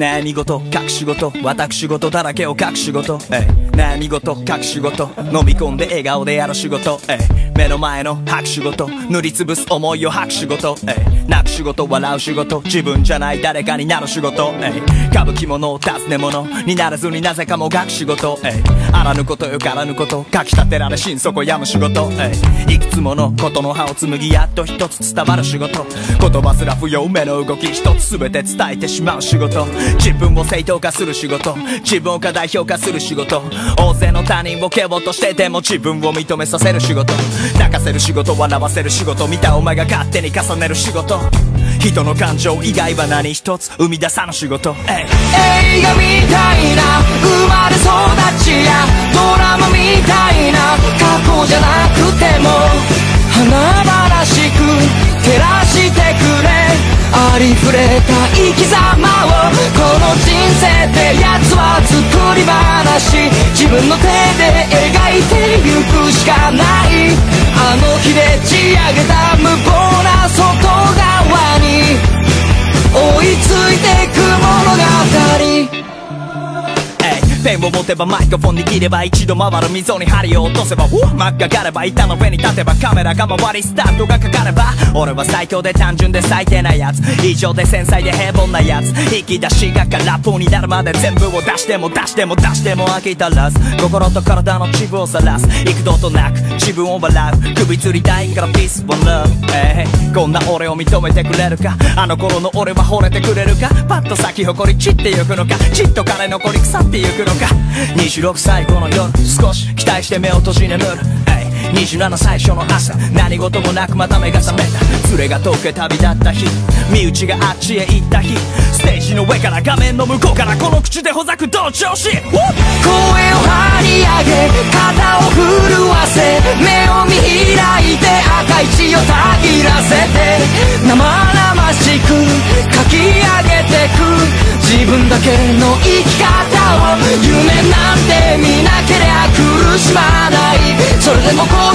悩み事？隠し事？私事だらけを隠し事？えい何事？隠し事？飲み込んで笑顔でやる仕事？えい目の前の拍手事塗りつぶす思いを拍手事えい泣く仕事笑う仕事。自分じゃない誰かになる仕事。歌舞伎者尋ね者にならずになぜかもがく仕事。えいあらぬことよからぬこと書き立てられ心底病む仕事。いいくつものことの葉を紡ぎやっと一つ伝わる仕事。言葉すら不要目の動き一つ全て伝えてしまう仕事。自分を正当化する仕事。自分を過大評価する仕事。大勢の他人を蹴落としてでも自分を認めさせる仕事。泣かせる仕事笑わせる仕事見たお前が勝手に重ねる仕事。人の感情以外は何一つ生み出さぬ仕事。映画みたいな生まれ育ちやドラマみたいな過去じゃなくても華々しく照らしてくれありふれた生き様をこの人生ってやつは作り話自分の手で描いてゆく。持てばマイクロフォン握れば一度回る溝に針を落とせば真っかかれば板の上に立てばカメラが回りスタートがかかれば俺は最強で単純で最低なやつ。異常で繊細で平凡なやつ。引き出しが空っぽになるまで全部を出しても出しても出しても飽き足らず。心と体のチブを晒す。幾度となく自分を笑う。首吊りたいからピース one love えいこんな俺を認めてくれるか？あの頃の俺は惚れてくれるか？パッと咲き誇り散ってゆくのか？ちっと枯れ残り腐ってゆくのか？26歳この夜少し期待して目を閉じ眠る。えい27最初の朝何事もなくまた目が覚めた。連れが遠くへ旅立った日身内があっちへ行った日ステージの上から画面の向こうからこの口でほざく同調子声を張り上げ肩を震わせ目を見開いて赤い血をたぎらせて生々しく書き上げてく自分だけの生き方を。それでも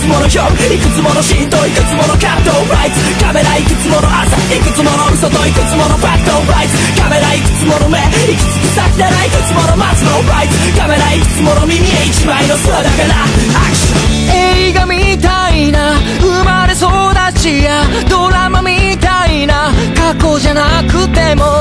つもの夜いくつものシーンといくつものカットライツカメラいくつもの朝いくつもの嘘といくつものファクトライツカメラいくつもの目いくつ先だないくつもの松のライツカメラいくつもの耳へ一枚の空だからアクション映画みたいな生まれ育ちやドラマみたいな過去じゃなくても。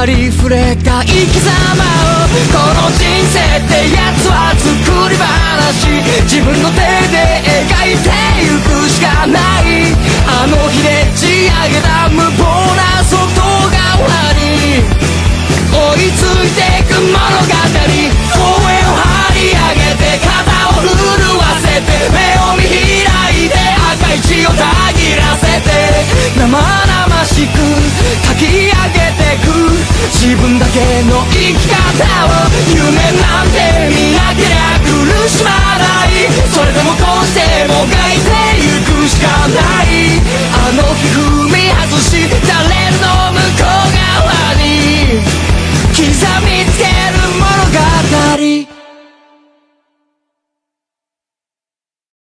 ありふれた生き様をこの人生ってやつは作り話自分の手で描いてゆくしかないあの日で仕上げた無謀自分だけの生き方を夢なんて見なけりゃ苦しま